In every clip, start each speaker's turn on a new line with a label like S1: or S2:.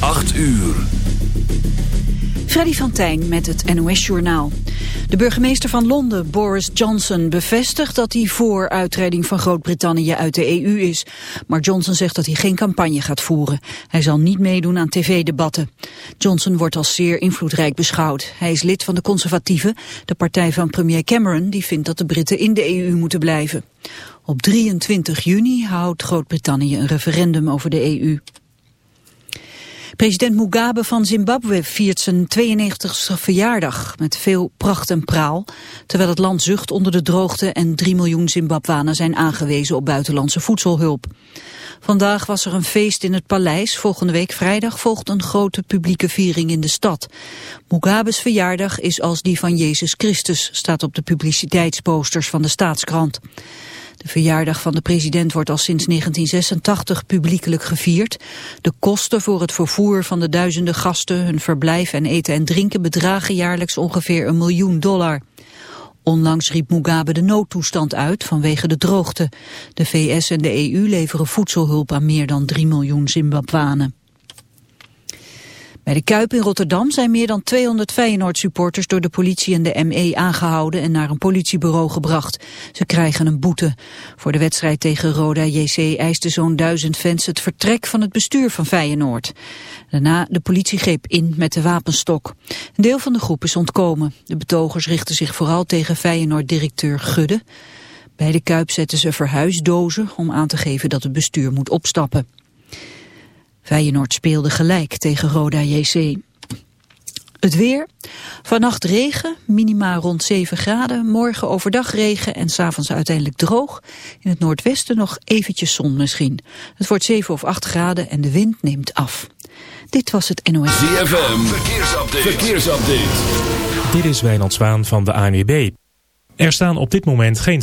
S1: 8 uur.
S2: Freddy van Tijn met het NOS-journaal. De burgemeester van Londen, Boris Johnson, bevestigt dat hij voor uittreding van Groot-Brittannië uit de EU is. Maar Johnson zegt dat hij geen campagne gaat voeren. Hij zal niet meedoen aan tv-debatten. Johnson wordt als zeer invloedrijk beschouwd. Hij is lid van de Conservatieven, de partij van premier Cameron, die vindt dat de Britten in de EU moeten blijven. Op 23 juni houdt Groot-Brittannië een referendum over de EU. President Mugabe van Zimbabwe viert zijn 92e verjaardag met veel pracht en praal, terwijl het land zucht onder de droogte en 3 miljoen Zimbabwanen zijn aangewezen op buitenlandse voedselhulp. Vandaag was er een feest in het paleis. Volgende week vrijdag volgt een grote publieke viering in de stad. Mugabe's verjaardag is als die van Jezus Christus, staat op de publiciteitsposters van de staatskrant. De verjaardag van de president wordt al sinds 1986 publiekelijk gevierd. De kosten voor het vervoer van de duizenden gasten, hun verblijf en eten en drinken bedragen jaarlijks ongeveer een miljoen dollar. Onlangs riep Mugabe de noodtoestand uit vanwege de droogte. De VS en de EU leveren voedselhulp aan meer dan 3 miljoen Zimbabwanen. Bij de Kuip in Rotterdam zijn meer dan 200 Feyenoord-supporters door de politie en de ME aangehouden en naar een politiebureau gebracht. Ze krijgen een boete. Voor de wedstrijd tegen Roda JC eiste zo'n duizend fans het vertrek van het bestuur van Feyenoord. Daarna de politie greep in met de wapenstok. Een deel van de groep is ontkomen. De betogers richten zich vooral tegen Feyenoord-directeur Gudde. Bij de Kuip zetten ze verhuisdozen om aan te geven dat het bestuur moet opstappen. Feyenoord speelde gelijk tegen Roda JC. Het weer. Vannacht regen, minima rond 7 graden. Morgen overdag regen en s'avonds uiteindelijk droog. In het noordwesten nog eventjes zon misschien. Het wordt 7 of 8 graden en de wind neemt af. Dit was het NOS.
S1: ZFM, verkeersupdate. verkeersupdate.
S3: Dit is Wijnand Zwaan van de ANWB. Er staan op dit moment geen...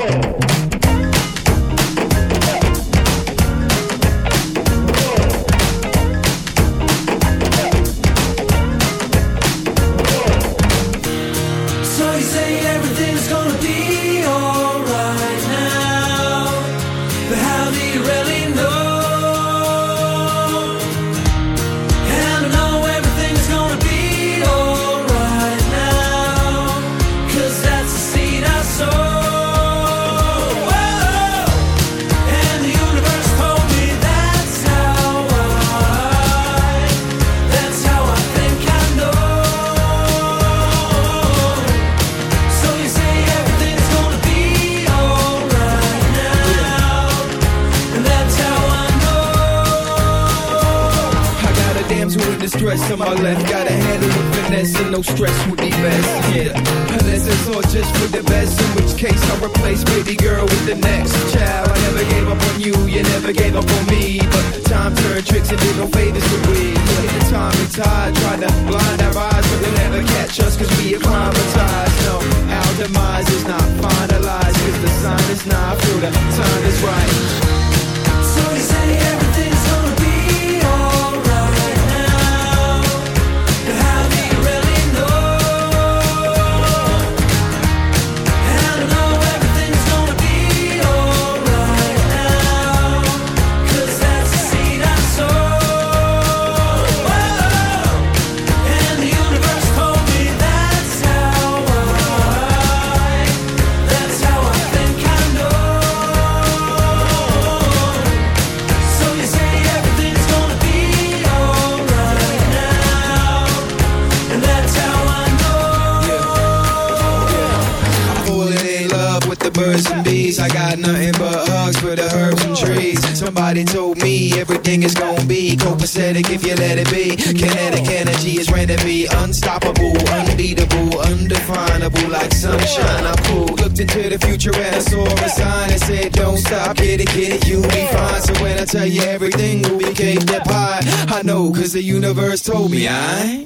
S4: Tell you everything will be cake that pie, I know, cause the universe told me I.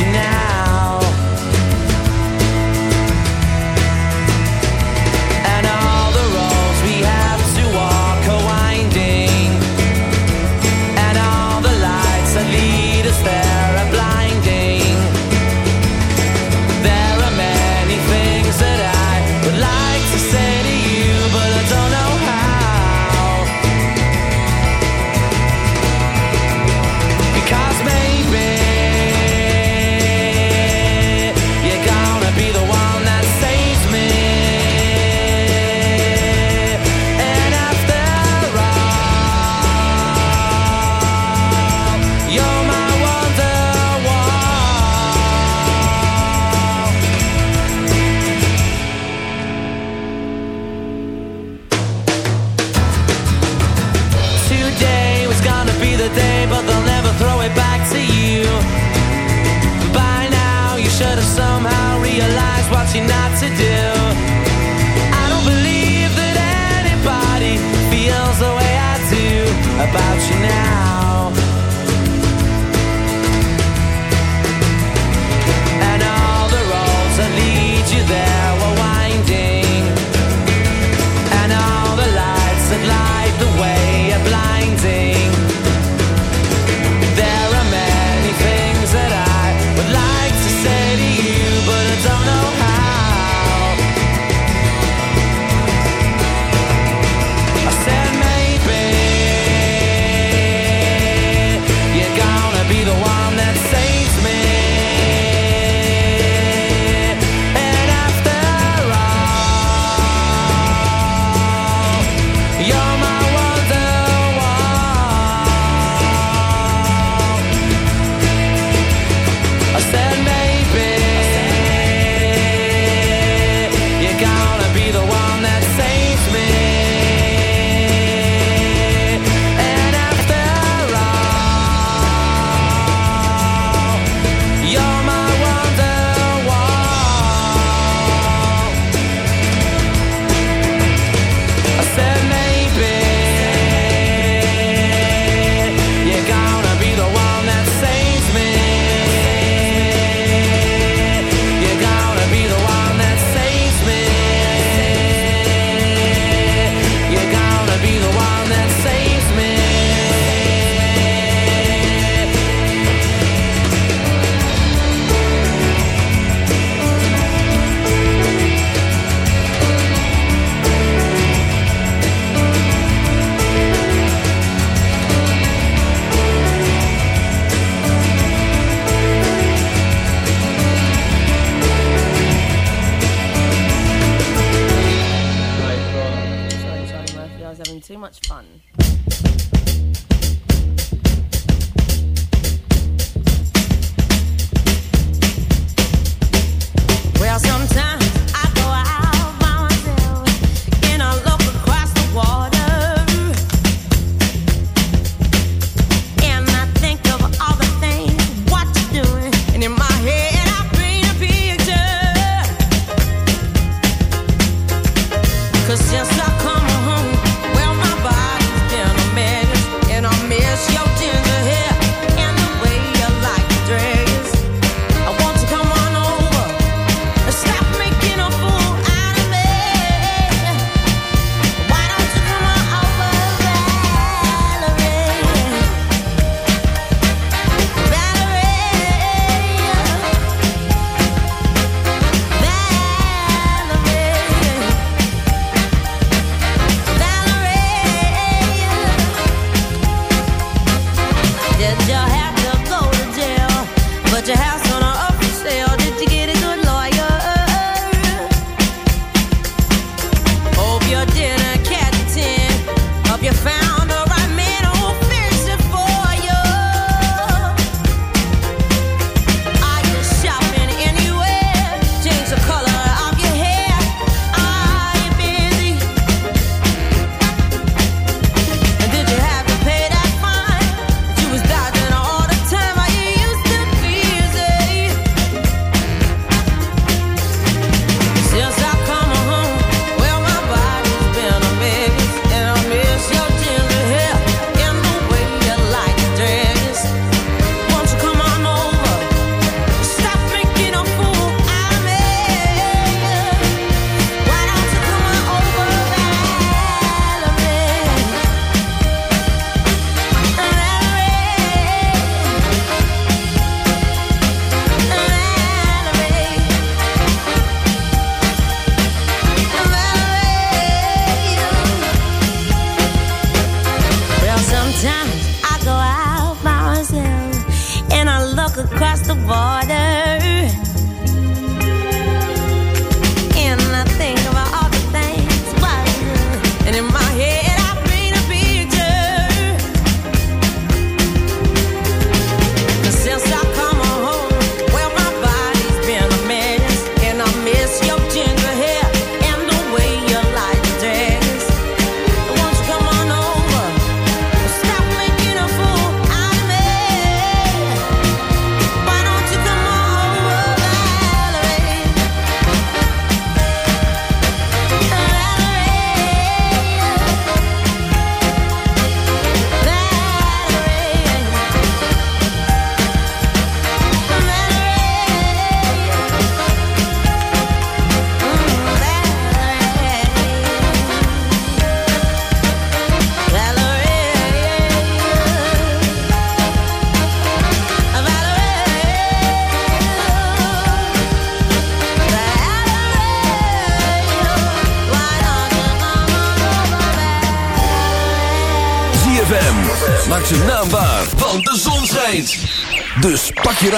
S5: you now. about you now.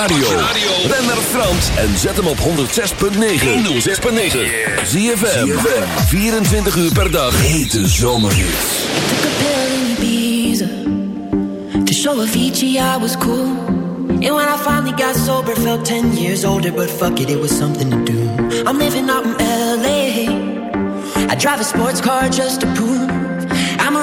S6: Radio. Ben naar Frans en zet hem op 106.9. 106.9. ZFM. 24 uur per dag. Hete zomerhits.
S7: Took a pill in Ibiza To show I was cool And when I finally got sober Felt 10 years older But fuck it, it was something to do I'm living out in L.A. I drive a sports car just to prove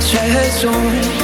S7: Sad souls.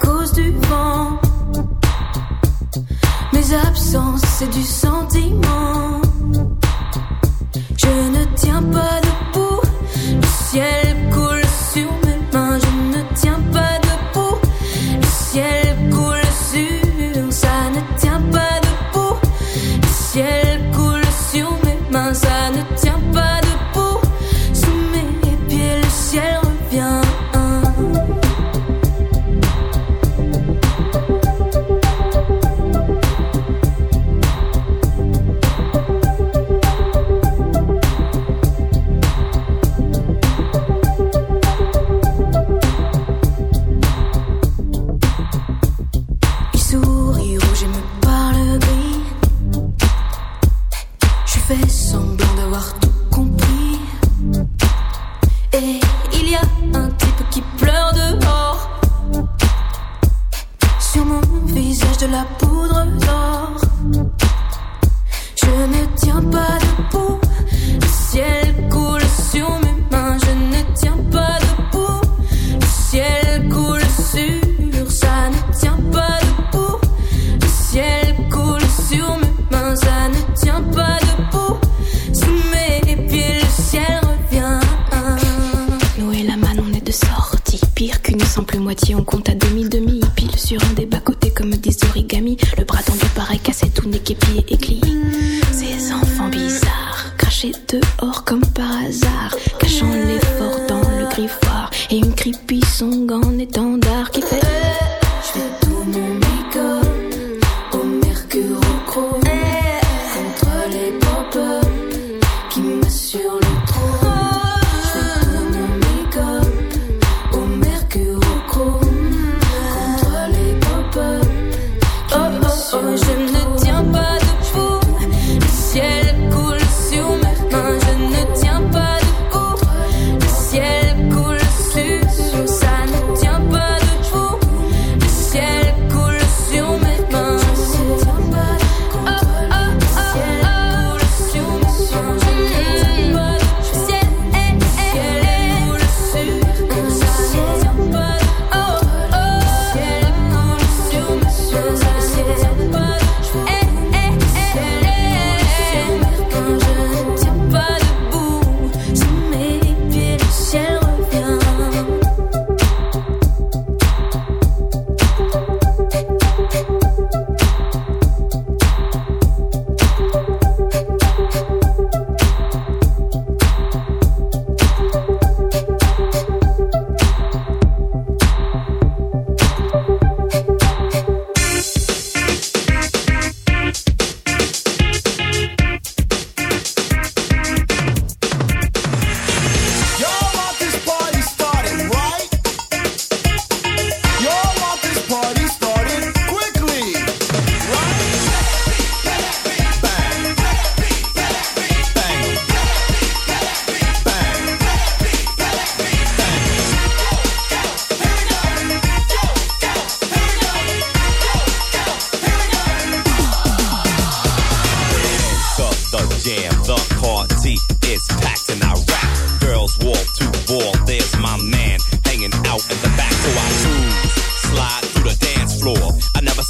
S8: cause du vent. Mes absences,
S9: c'est du sentiment.